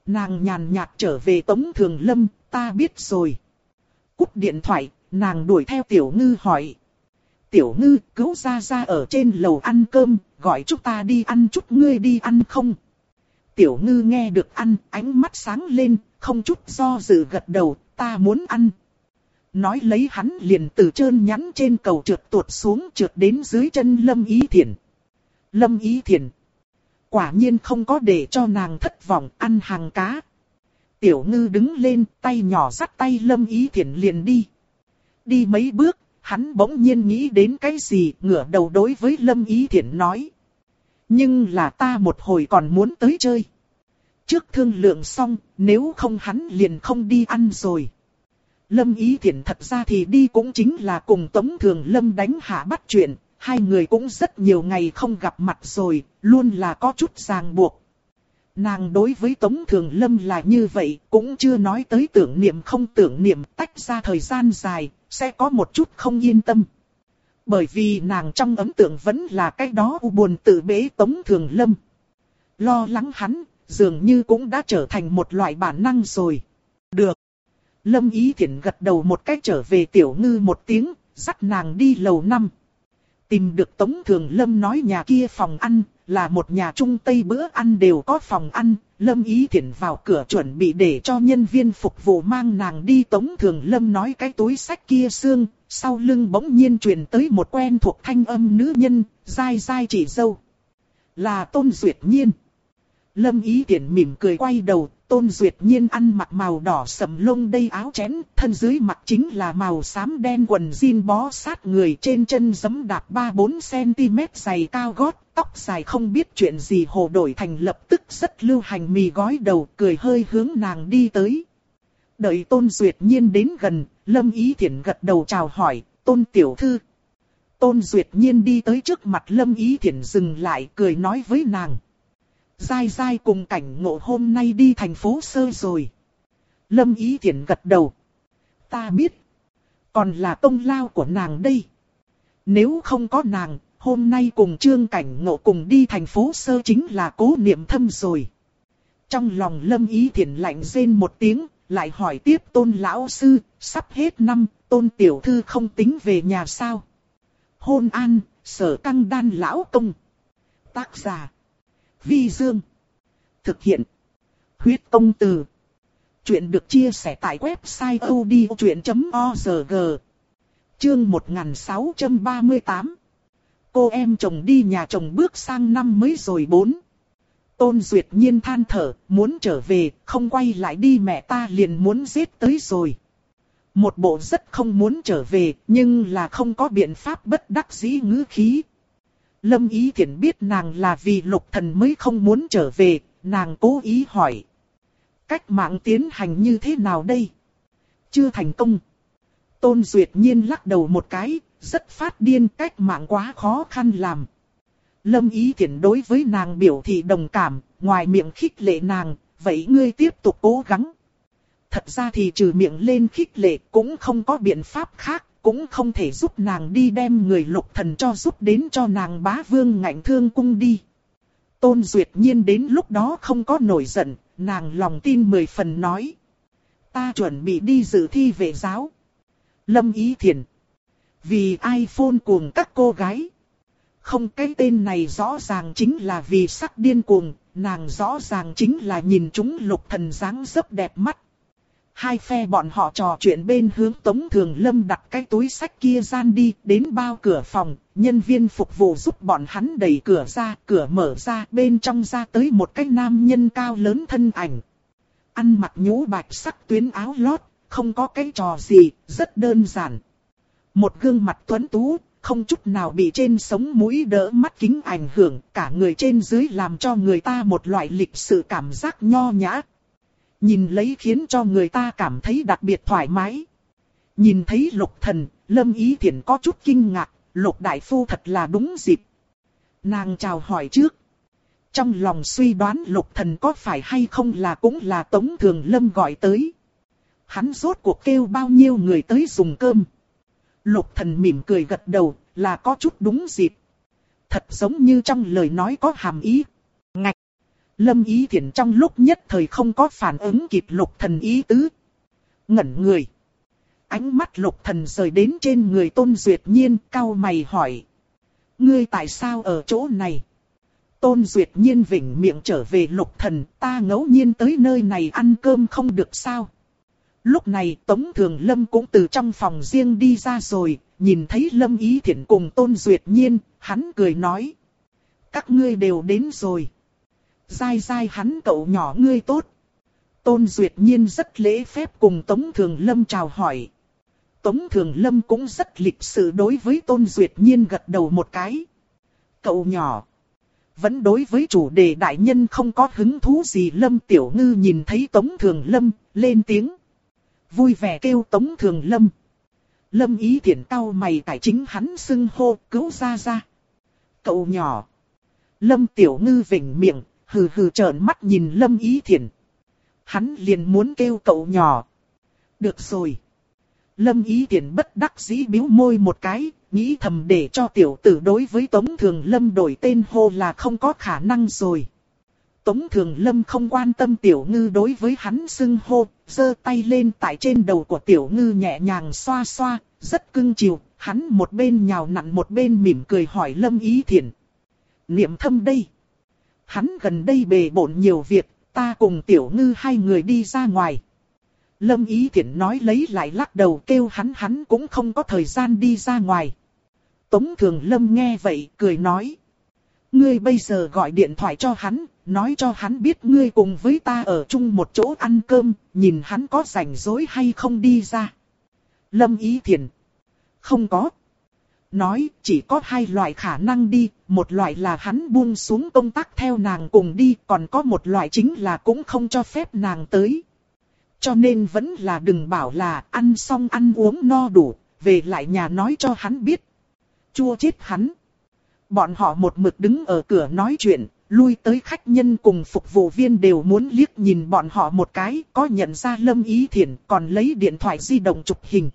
Nàng nhàn nhạt trở về Tống Thường Lâm, ta biết rồi. Cúp điện thoại, nàng đuổi theo Tiểu Ngư hỏi. Tiểu Ngư, cứu ra ra ở trên lầu ăn cơm, gọi chúng ta đi ăn chút ngươi đi ăn không? Tiểu Ngư nghe được ăn, ánh mắt sáng lên, không chút do dự gật đầu, ta muốn ăn. Nói lấy hắn liền từ trơn nhắn trên cầu trượt tuột xuống trượt đến dưới chân Lâm Ý Thiển. Lâm Ý Thiển. Quả nhiên không có để cho nàng thất vọng ăn hàng cá. Tiểu ngư đứng lên tay nhỏ dắt tay Lâm Ý Thiển liền đi. Đi mấy bước, hắn bỗng nhiên nghĩ đến cái gì ngửa đầu đối với Lâm Ý Thiển nói. Nhưng là ta một hồi còn muốn tới chơi. Trước thương lượng xong, nếu không hắn liền không đi ăn rồi. Lâm Ý Thiển thật ra thì đi cũng chính là cùng Tống Thường Lâm đánh hạ bắt chuyện, hai người cũng rất nhiều ngày không gặp mặt rồi, luôn là có chút ràng buộc. Nàng đối với Tống Thường Lâm là như vậy, cũng chưa nói tới tưởng niệm không tưởng niệm tách ra thời gian dài, sẽ có một chút không yên tâm. Bởi vì nàng trong ấn tượng vẫn là cái đó u buồn tự bế Tống Thường Lâm. Lo lắng hắn, dường như cũng đã trở thành một loại bản năng rồi. Được. Lâm Ý Thiển gật đầu một cách trở về tiểu ngư một tiếng, dắt nàng đi lầu năm. Tìm được Tống Thường Lâm nói nhà kia phòng ăn, là một nhà trung tây bữa ăn đều có phòng ăn. Lâm Ý Thiển vào cửa chuẩn bị để cho nhân viên phục vụ mang nàng đi Tống Thường Lâm nói cái túi sách kia xương, sau lưng bỗng nhiên truyền tới một quen thuộc thanh âm nữ nhân, dai dai chỉ dâu. Là Tôn Duyệt Nhiên. Lâm Ý Tiễn mỉm cười quay đầu, Tôn Duyệt Nhiên ăn mặc màu đỏ sầm lông đây áo chén, thân dưới mặc chính là màu xám đen quần jean bó sát người trên chân giấm đạp 3-4cm dày cao gót, tóc dài không biết chuyện gì hồ đổi thành lập tức rất lưu hành mì gói đầu, cười hơi hướng nàng đi tới. Đợi Tôn Duyệt Nhiên đến gần, Lâm Ý Thiển gật đầu chào hỏi, Tôn Tiểu Thư. Tôn Duyệt Nhiên đi tới trước mặt Lâm Ý Thiển dừng lại cười nói với nàng dai dai cùng cảnh ngộ hôm nay đi thành phố sơ rồi. Lâm Ý Thiển gật đầu. Ta biết. Còn là công lao của nàng đây. Nếu không có nàng, hôm nay cùng trương cảnh ngộ cùng đi thành phố sơ chính là cố niệm thâm rồi. Trong lòng Lâm Ý Thiển lạnh rên một tiếng, lại hỏi tiếp tôn lão sư, sắp hết năm, tôn tiểu thư không tính về nhà sao. Hôn an, sở căng đan lão công. Tác giả Vi Dương. Thực hiện. Huyết công từ. Chuyện được chia sẻ tại website odchuyện.org. Chương 1638. Cô em chồng đi nhà chồng bước sang năm mới rồi bốn. Tôn Duyệt Nhiên than thở, muốn trở về, không quay lại đi mẹ ta liền muốn giết tới rồi. Một bộ rất không muốn trở về, nhưng là không có biện pháp bất đắc dĩ ngữ khí. Lâm Ý Thiển biết nàng là vì lục thần mới không muốn trở về, nàng cố ý hỏi. Cách mạng tiến hành như thế nào đây? Chưa thành công. Tôn Duyệt Nhiên lắc đầu một cái, rất phát điên cách mạng quá khó khăn làm. Lâm Ý Thiển đối với nàng biểu thị đồng cảm, ngoài miệng khích lệ nàng, vậy ngươi tiếp tục cố gắng. Thật ra thì trừ miệng lên khích lệ cũng không có biện pháp khác cũng không thể giúp nàng đi đem người lục thần cho giúp đến cho nàng bá vương ngạnh thương cung đi. Tôn Duyệt Nhiên đến lúc đó không có nổi giận, nàng lòng tin mười phần nói. Ta chuẩn bị đi dự thi về giáo. Lâm Ý Thiền. Vì iPhone cuồng các cô gái. Không cái tên này rõ ràng chính là vì sắc điên cuồng, nàng rõ ràng chính là nhìn chúng lục thần dáng dấp đẹp mắt. Hai phe bọn họ trò chuyện bên hướng Tống Thường Lâm đặt cái túi sách kia gian đi, đến bao cửa phòng, nhân viên phục vụ giúp bọn hắn đẩy cửa ra, cửa mở ra, bên trong ra tới một cái nam nhân cao lớn thân ảnh. Ăn mặc nhũ bạch sắc tuyến áo lót, không có cái trò gì, rất đơn giản. Một gương mặt tuấn tú, không chút nào bị trên sống mũi đỡ mắt kính ảnh hưởng, cả người trên dưới làm cho người ta một loại lịch sự cảm giác nho nhã. Nhìn lấy khiến cho người ta cảm thấy đặc biệt thoải mái. Nhìn thấy lục thần, lâm ý thiện có chút kinh ngạc, lục đại phu thật là đúng dịp. Nàng chào hỏi trước. Trong lòng suy đoán lục thần có phải hay không là cũng là tống thường lâm gọi tới. Hắn rốt cuộc kêu bao nhiêu người tới dùng cơm. Lục thần mỉm cười gật đầu, là có chút đúng dịp. Thật giống như trong lời nói có hàm ý. Lâm ý thiện trong lúc nhất thời không có phản ứng kịp lục thần ý tứ. Ngẩn người. Ánh mắt lục thần rời đến trên người tôn duyệt nhiên cao mày hỏi. Ngươi tại sao ở chỗ này? Tôn duyệt nhiên vỉnh miệng trở về lục thần ta ngẫu nhiên tới nơi này ăn cơm không được sao? Lúc này Tống Thường Lâm cũng từ trong phòng riêng đi ra rồi, nhìn thấy Lâm Ý Thiển cùng Tôn Duyệt Nhiên, hắn cười nói. Các ngươi đều đến rồi. Dai dai hắn cậu nhỏ ngươi tốt. Tôn Duyệt Nhiên rất lễ phép cùng Tống Thường Lâm chào hỏi. Tống Thường Lâm cũng rất lịch sự đối với Tôn Duyệt Nhiên gật đầu một cái. Cậu nhỏ. Vẫn đối với chủ đề đại nhân không có hứng thú gì Lâm Tiểu Ngư nhìn thấy Tống Thường Lâm, lên tiếng. Vui vẻ kêu Tống Thường Lâm. Lâm ý thiện cao mày cải chính hắn xưng hô cứu ra ra. Cậu nhỏ. Lâm Tiểu Ngư vỉnh miệng, hừ hừ trợn mắt nhìn Lâm ý Thiển, Hắn liền muốn kêu cậu nhỏ. Được rồi. Lâm ý Thiển bất đắc dĩ biếu môi một cái, nghĩ thầm để cho tiểu tử đối với Tống Thường Lâm đổi tên hô là không có khả năng rồi. Tống Thường Lâm không quan tâm tiểu ngư đối với hắn xưng hô, giơ tay lên tại trên đầu của tiểu ngư nhẹ nhàng xoa xoa, rất cưng chiều, hắn một bên nhào nặn một bên mỉm cười hỏi Lâm Ý Thiển. Niệm thâm đây. Hắn gần đây bề bộn nhiều việc, ta cùng tiểu ngư hai người đi ra ngoài. Lâm Ý Thiển nói lấy lại lắc đầu kêu hắn hắn cũng không có thời gian đi ra ngoài. Tống Thường Lâm nghe vậy cười nói. Ngươi bây giờ gọi điện thoại cho hắn, nói cho hắn biết ngươi cùng với ta ở chung một chỗ ăn cơm, nhìn hắn có rảnh rỗi hay không đi ra. Lâm Ý thiển Không có. Nói chỉ có hai loại khả năng đi, một loại là hắn buông xuống công tác theo nàng cùng đi, còn có một loại chính là cũng không cho phép nàng tới. Cho nên vẫn là đừng bảo là ăn xong ăn uống no đủ, về lại nhà nói cho hắn biết. Chua chết hắn. Bọn họ một mực đứng ở cửa nói chuyện, lui tới khách nhân cùng phục vụ viên đều muốn liếc nhìn bọn họ một cái, có nhận ra Lâm Ý Thiển còn lấy điện thoại di động chụp hình.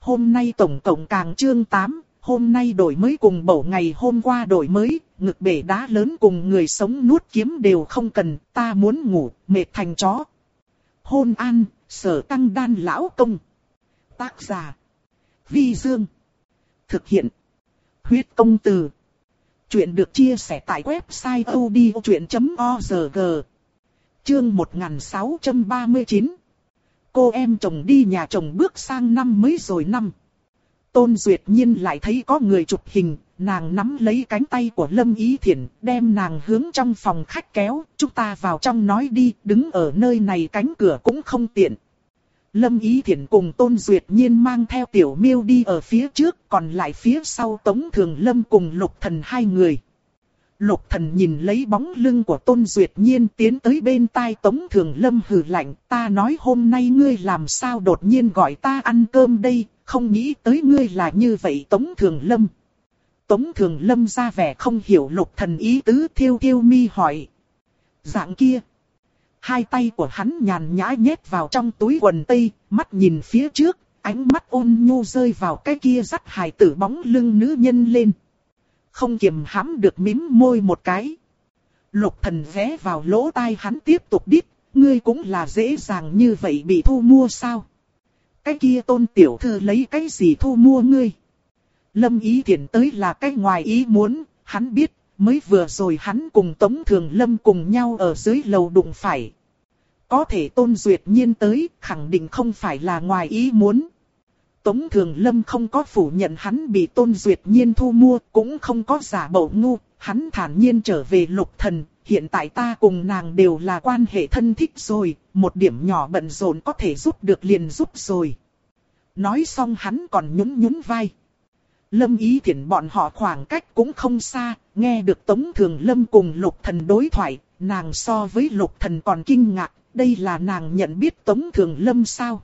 Hôm nay tổng cộng càng chương 8, hôm nay đổi mới cùng bầu ngày hôm qua đổi mới, ngực bể đá lớn cùng người sống nuốt kiếm đều không cần, ta muốn ngủ, mệt thành chó. Hôn an, sở tăng đan lão công. Tác giả. Vi Dương. Thực hiện. Huyết công từ. Chuyện được chia sẻ tại website odchuyện.org Chương 1639 Cô em chồng đi nhà chồng bước sang năm mới rồi năm. Tôn Duyệt Nhiên lại thấy có người chụp hình, nàng nắm lấy cánh tay của Lâm Ý Thiển, đem nàng hướng trong phòng khách kéo, chúng ta vào trong nói đi, đứng ở nơi này cánh cửa cũng không tiện. Lâm Ý Thiển cùng Tôn Duyệt Nhiên mang theo Tiểu Miêu đi ở phía trước, còn lại phía sau Tống Thường Lâm cùng Lục Thần hai người. Lục Thần nhìn lấy bóng lưng của Tôn Duyệt Nhiên tiến tới bên tai Tống Thường Lâm hừ lạnh, ta nói hôm nay ngươi làm sao đột nhiên gọi ta ăn cơm đây, không nghĩ tới ngươi là như vậy Tống Thường Lâm. Tống Thường Lâm ra vẻ không hiểu Lục Thần ý tứ thiêu thiêu mi hỏi. Dạng kia. Hai tay của hắn nhàn nhã nhét vào trong túi quần tây, mắt nhìn phía trước, ánh mắt ôn nhu rơi vào cái kia dắt hài tử bóng lưng nữ nhân lên. Không kiềm hãm được mím môi một cái. Lục thần ghé vào lỗ tai hắn tiếp tục đít, ngươi cũng là dễ dàng như vậy bị thu mua sao? Cái kia tôn tiểu thư lấy cái gì thu mua ngươi? Lâm ý tiện tới là cái ngoài ý muốn, hắn biết mới vừa rồi hắn cùng Tống Thường Lâm cùng nhau ở dưới lầu đụng phải. Có thể Tôn Duyệt Nhiên tới, khẳng định không phải là ngoài ý muốn. Tống Thường Lâm không có phủ nhận hắn bị Tôn Duyệt Nhiên thu mua, cũng không có giả bộ ngu, hắn thản nhiên trở về lục thần, hiện tại ta cùng nàng đều là quan hệ thân thích rồi, một điểm nhỏ bận rộn có thể giúp được liền giúp rồi. Nói xong hắn còn nhún nhún vai. Lâm ý thiện bọn họ khoảng cách cũng không xa, nghe được Tống Thường Lâm cùng Lục Thần đối thoại, nàng so với Lục Thần còn kinh ngạc, đây là nàng nhận biết Tống Thường Lâm sao.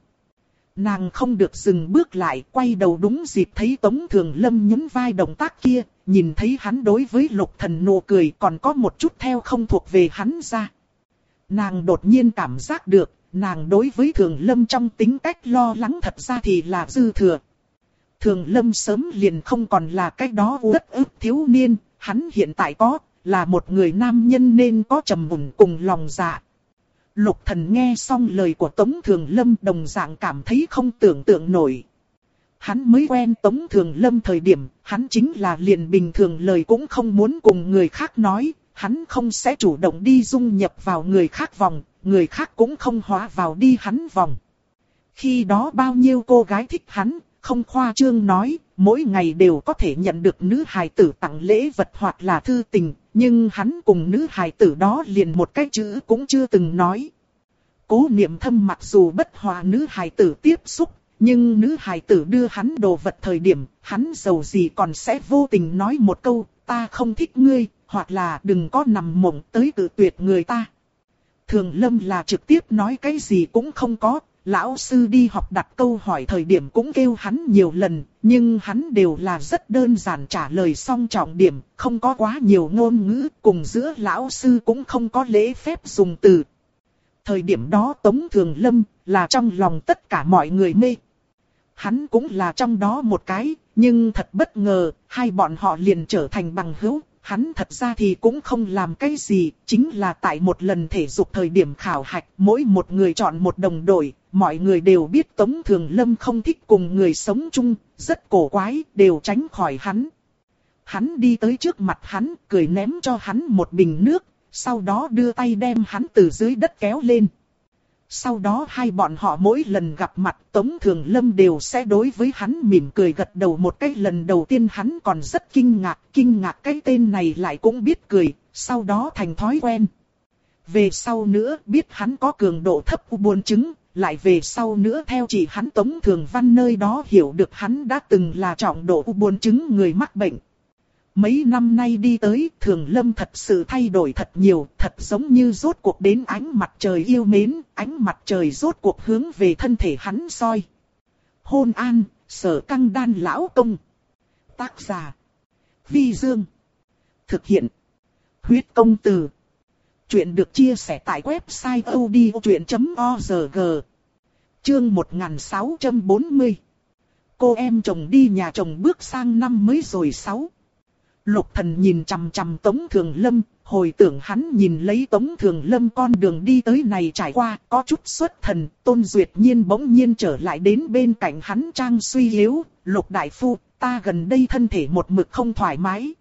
Nàng không được dừng bước lại, quay đầu đúng dịp thấy Tống Thường Lâm nhún vai động tác kia, nhìn thấy hắn đối với Lục Thần nụ cười còn có một chút theo không thuộc về hắn ra. Nàng đột nhiên cảm giác được, nàng đối với Thường Lâm trong tính cách lo lắng thật ra thì là dư thừa. Thường Lâm sớm liền không còn là cái đó uất ức thiếu niên, hắn hiện tại có, là một người nam nhân nên có trầm mùn cùng lòng dạ. Lục thần nghe xong lời của Tống Thường Lâm đồng dạng cảm thấy không tưởng tượng nổi. Hắn mới quen Tống Thường Lâm thời điểm, hắn chính là liền bình thường lời cũng không muốn cùng người khác nói, hắn không sẽ chủ động đi dung nhập vào người khác vòng, người khác cũng không hóa vào đi hắn vòng. Khi đó bao nhiêu cô gái thích hắn, không khoa trương nói, mỗi ngày đều có thể nhận được nữ hài tử tặng lễ vật hoặc là thư tình, nhưng hắn cùng nữ hài tử đó liền một cái chữ cũng chưa từng nói. Cố niệm thâm mặc dù bất hòa nữ hài tử tiếp xúc, nhưng nữ hài tử đưa hắn đồ vật thời điểm, hắn giàu gì còn sẽ vô tình nói một câu, ta không thích ngươi, hoặc là đừng có nằm mộng tới tự tuyệt người ta. Thường lâm là trực tiếp nói cái gì cũng không có, lão sư đi học đặt câu hỏi thời điểm cũng kêu hắn nhiều lần, nhưng hắn đều là rất đơn giản trả lời xong trọng điểm, không có quá nhiều ngôn ngữ, cùng giữa lão sư cũng không có lễ phép dùng từ. Thời điểm đó Tống Thường Lâm là trong lòng tất cả mọi người mê. Hắn cũng là trong đó một cái, nhưng thật bất ngờ, hai bọn họ liền trở thành bằng hữu, hắn thật ra thì cũng không làm cái gì, chính là tại một lần thể dục thời điểm khảo hạch, mỗi một người chọn một đồng đội, mọi người đều biết Tống Thường Lâm không thích cùng người sống chung, rất cổ quái, đều tránh khỏi hắn. Hắn đi tới trước mặt hắn, cười ném cho hắn một bình nước, sau đó đưa tay đem hắn từ dưới đất kéo lên. Sau đó hai bọn họ mỗi lần gặp mặt Tống Thường Lâm đều sẽ đối với hắn mỉm cười gật đầu một cái lần đầu tiên hắn còn rất kinh ngạc, kinh ngạc cái tên này lại cũng biết cười, sau đó thành thói quen. Về sau nữa biết hắn có cường độ thấp u buồn chứng, lại về sau nữa theo chỉ hắn Tống Thường Văn nơi đó hiểu được hắn đã từng là trọng độ u buồn chứng người mắc bệnh. Mấy năm nay đi tới, Thường Lâm thật sự thay đổi thật nhiều, thật giống như rốt cuộc đến ánh mặt trời yêu mến, ánh mặt trời rốt cuộc hướng về thân thể hắn soi. Hôn an, sở căng đan lão công. Tác giả. Vi Dương. Thực hiện. Huyết công từ. Chuyện được chia sẻ tại website odchuyện.org. Chương 1640. Cô em chồng đi nhà chồng bước sang năm mới rồi sáu. Lục thần nhìn chằm chằm Tống Thường Lâm, hồi tưởng hắn nhìn lấy Tống Thường Lâm con đường đi tới này trải qua, có chút xuất thần, Tôn Duyệt Nhiên bỗng nhiên trở lại đến bên cạnh hắn trang suy yếu, Lục Đại Phu, ta gần đây thân thể một mực không thoải mái.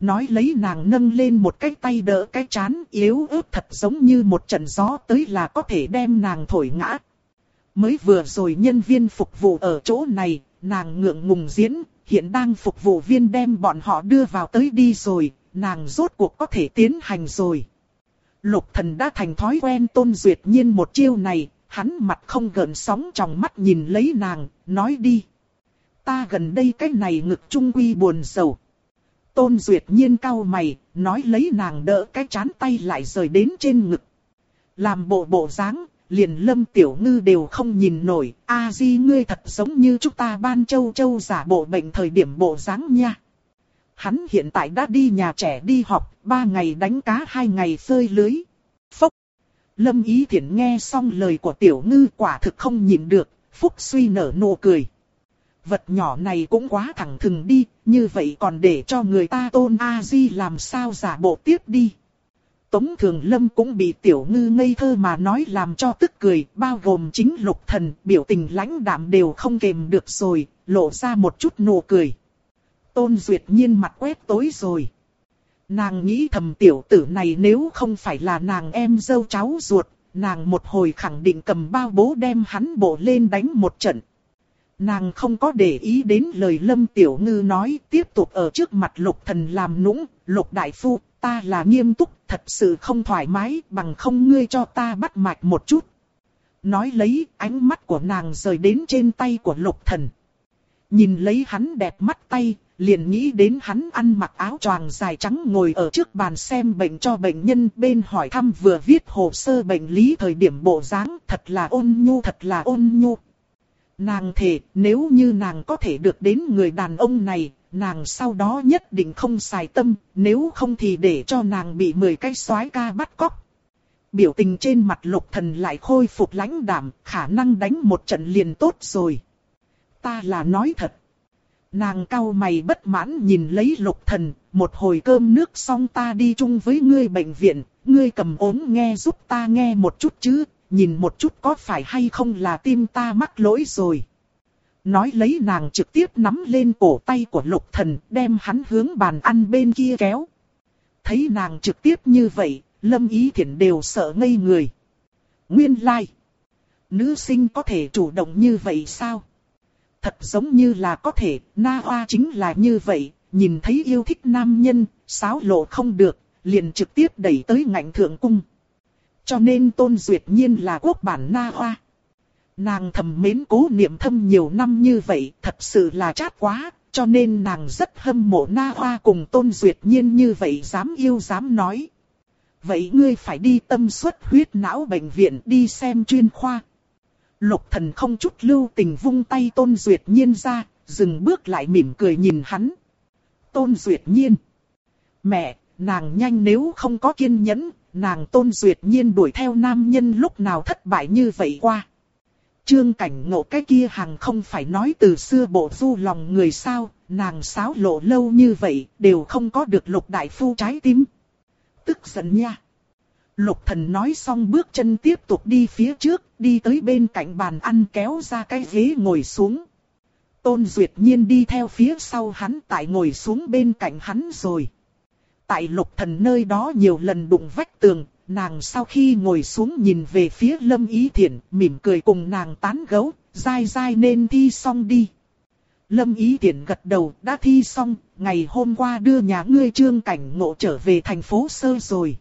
Nói lấy nàng nâng lên một cái tay đỡ cái chán yếu ớt thật giống như một trận gió tới là có thể đem nàng thổi ngã. Mới vừa rồi nhân viên phục vụ ở chỗ này, nàng ngượng ngùng diễn, hiện đang phục vụ viên đem bọn họ đưa vào tới đi rồi, nàng rốt cuộc có thể tiến hành rồi. Lục thần đã thành thói quen tôn duyệt nhiên một chiêu này, hắn mặt không gợn sóng trong mắt nhìn lấy nàng, nói đi. Ta gần đây cái này ngực trung quy buồn sầu. Tôn duyệt nhiên cau mày, nói lấy nàng đỡ cái chán tay lại rời đến trên ngực. Làm bộ bộ dáng, liền lâm tiểu ngư đều không nhìn nổi, a di ngươi thật giống như chúng ta ban châu châu giả bộ bệnh thời điểm bộ dáng nha. Hắn hiện tại đã đi nhà trẻ đi học, ba ngày đánh cá hai ngày phơi lưới. Phốc. Lâm ý thiện nghe xong lời của tiểu ngư quả thực không nhìn được, phúc suy nở nụ cười. Vật nhỏ này cũng quá thẳng thừng đi, như vậy còn để cho người ta tôn A-di làm sao giả bộ tiếp đi. Tống Thường Lâm cũng bị tiểu ngư ngây thơ mà nói làm cho tức cười, bao gồm chính lục thần, biểu tình lãnh đạm đều không kềm được rồi, lộ ra một chút nụ cười. Tôn Duyệt Nhiên mặt quét tối rồi. Nàng nghĩ thầm tiểu tử này nếu không phải là nàng em dâu cháu ruột, nàng một hồi khẳng định cầm bao bố đem hắn bộ lên đánh một trận. Nàng không có để ý đến lời Lâm Tiểu Ngư nói, tiếp tục ở trước mặt lục thần làm nũng, lục đại phu, ta là nghiêm túc, thật sự không thoải mái, bằng không ngươi cho ta bắt mạch một chút. Nói lấy, ánh mắt của nàng rời đến trên tay của lục thần. Nhìn lấy hắn đẹp mắt tay, liền nghĩ đến hắn ăn mặc áo choàng dài trắng ngồi ở trước bàn xem bệnh cho bệnh nhân bên hỏi thăm vừa viết hồ sơ bệnh lý thời điểm bộ dáng thật là ôn nhu thật là ôn nhu. Nàng thề nếu như nàng có thể được đến người đàn ông này, nàng sau đó nhất định không xài tâm, nếu không thì để cho nàng bị 10 cái soái ca bắt cóc. Biểu tình trên mặt lục thần lại khôi phục lãnh đạm, khả năng đánh một trận liền tốt rồi. Ta là nói thật. Nàng cau mày bất mãn nhìn lấy lục thần, một hồi cơm nước xong ta đi chung với ngươi bệnh viện, ngươi cầm ốm nghe giúp ta nghe một chút chứ, nhìn một chút có phải hay không là tim ta mắc lỗi rồi. Nói lấy nàng trực tiếp nắm lên cổ tay của lục thần, đem hắn hướng bàn ăn bên kia kéo. Thấy nàng trực tiếp như vậy, lâm ý thiện đều sợ ngây người. Nguyên lai. Like. Nữ sinh có thể chủ động như vậy sao? Thật giống như là có thể, na hoa chính là như vậy, nhìn thấy yêu thích nam nhân, sáo lộ không được, liền trực tiếp đẩy tới ngạnh thượng cung. Cho nên tôn duyệt nhiên là quốc bản na hoa. Nàng thầm mến cố niệm thâm nhiều năm như vậy, thật sự là chát quá, cho nên nàng rất hâm mộ na hoa cùng tôn duyệt nhiên như vậy dám yêu dám nói. Vậy ngươi phải đi tâm suất huyết não bệnh viện đi xem chuyên khoa, Lục thần không chút lưu tình vung tay tôn duyệt nhiên ra, dừng bước lại mỉm cười nhìn hắn. Tôn duyệt nhiên. Mẹ, nàng nhanh nếu không có kiên nhẫn, nàng tôn duyệt nhiên đuổi theo nam nhân lúc nào thất bại như vậy qua. Trương cảnh ngộ cái kia hàng không phải nói từ xưa bộ du lòng người sao, nàng sáo lộ lâu như vậy, đều không có được lục đại phu trái tim. Tức giận nha. Lục thần nói xong bước chân tiếp tục đi phía trước, đi tới bên cạnh bàn ăn kéo ra cái ghế ngồi xuống. Tôn Duyệt Nhiên đi theo phía sau hắn tại ngồi xuống bên cạnh hắn rồi. Tại lục thần nơi đó nhiều lần đụng vách tường, nàng sau khi ngồi xuống nhìn về phía Lâm Ý Thiển, mỉm cười cùng nàng tán gẫu, dai dai nên thi xong đi. Lâm Ý Thiển gật đầu, đã thi xong, ngày hôm qua đưa nhà ngươi trương cảnh ngộ trở về thành phố sơ rồi.